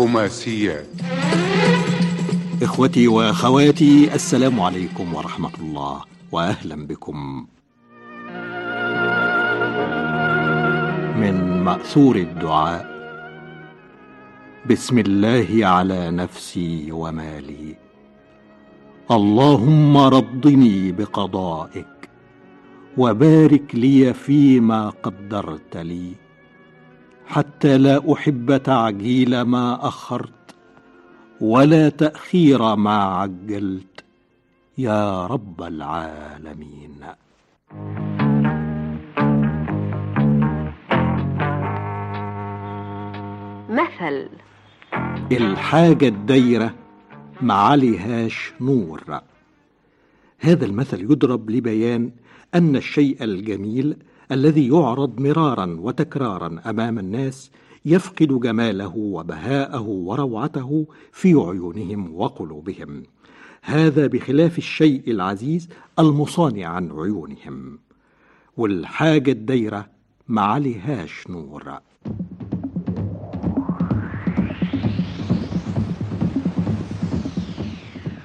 خماسيات إخوتي وأخواتي السلام عليكم ورحمة الله وأهلا بكم. من مأثور الدعاء بسم الله على نفسي ومالي. اللهم رضني بقضائك وبارك لي فيما قدرت لي. حتى لا أحب تعجيل ما أخرت ولا تأخير ما عجلت. يا رب العالمين. مثل الحاجة الدايرة ما عليهاش نور هذا المثل يضرب لبيان أن الشيء الجميل الذي يعرض مرارا وتكرارا أمام الناس يفقد جماله وبهاءه وروعته في عيونهم وقلوبهم. هذا بخلاف الشيء العزيز المصانع عن عيونهم. والحاجة الدايره ما عليهاش نور.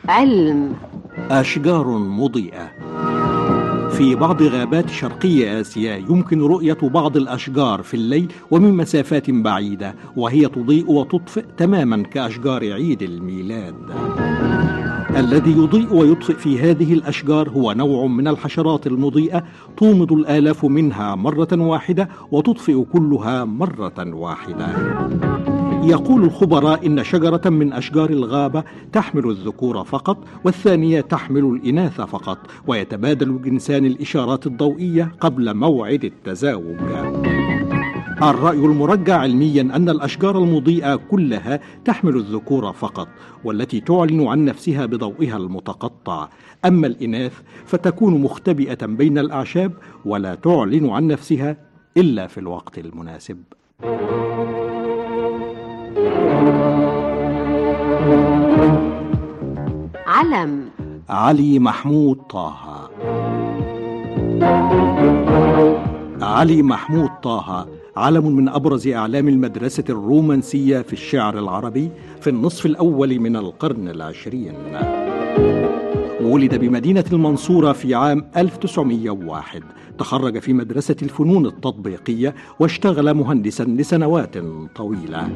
علم. أشجار مضيئة. في بعض غابات شرقي آسيا يمكن رؤية بعض الأشجار في الليل ومن مسافات بعيدة وهي تضيء وتطفئ تماما كأشجار عيد الميلاد. الذي يضيء ويطفئ في هذه الأشجار هو نوع من الحشرات المضيئة تومض الآلاف منها مرة واحدة وتطفئ كلها مرة واحدة. يقول الخبراء إن شجرة من أشجار الغابة تحمل الذكور فقط والثانية تحمل الإناث فقط ويتبادل الجنسان الإشارات الضوئية قبل موعد التزاوج. الرأي المرجع علميا أن الأشجار المضيئة كلها تحمل الذكور فقط والتي تعلن عن نفسها بضوئها المتقطع. أما الإناث فتكون مختبئة بين الأعشاب ولا تعلن عن نفسها إلا في الوقت المناسب. علم علي محمود طه. علي محمود طه علم من أبرز أعلام المدرسة الرومانسية في الشعر العربي في النصف الأول من القرن العشرين. ولد بمدينة المنصورة في عام 1901 تخرج في مدرسة الفنون التطبيقية واشتغل مهندسا لسنوات طويلة.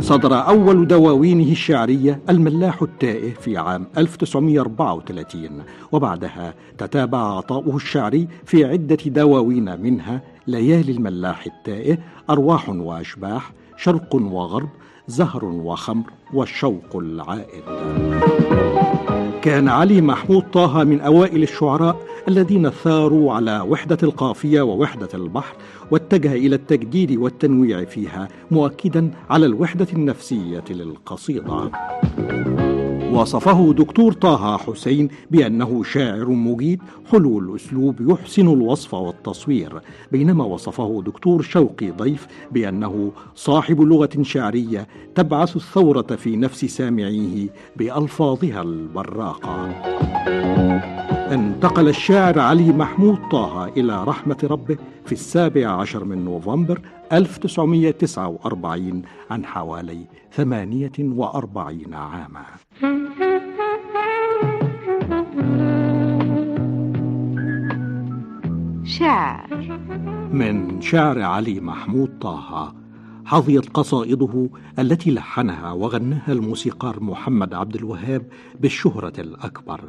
صدر أول دواوينه الشعرية الملاح التائه في عام 1934 وبعدها تتابع عطاؤه الشعري في عدة دواوين منها ليالي الملاح التائه أرواح وأشباح شرق وغرب زهر وخمر والشوق العائد. كان علي محمود طه من أوائل الشعراء الذين ثاروا على وحدة القافية ووحدة البحر واتجه إلى التجديد والتنويع فيها مؤكدا على الوحدة النفسية للقصيدة. وصفه دكتور طه حسين بأنه شاعر مجيد حلو الأسلوب يحسن الوصف والتصوير بينما وصفه دكتور شوقي ضيف بأنه صاحب لغة شعرية تبعث الثورة في نفس سامعيه بألفاظها البراقة. انتقل الشاعر علي محمود طه إلى رحمة ربه في السابع عشر من نوفمبر 1949 عن حوالي ثمانية وأربعين عاما. شعر. من شعر علي محمود طه حظيت قصائده التي لحنها وغناها الموسيقار محمد عبد الوهاب بالشهرة الأكبر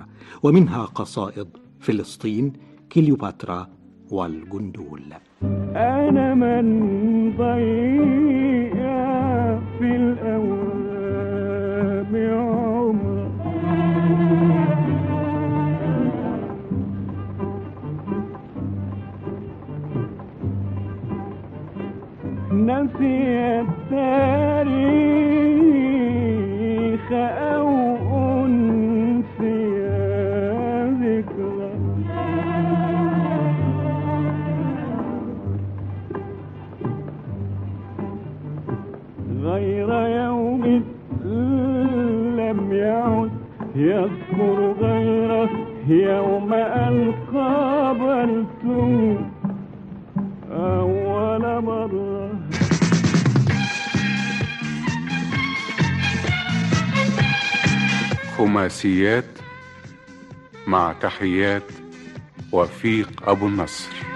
ومنها قصائد فلسطين كليوباترا والجندول. أنا من ضيع في غير يوم لم يعد يذكر غيره يوم أن قابلته أول مرة. خماسيات مع تحيات وفيق أبو النصر.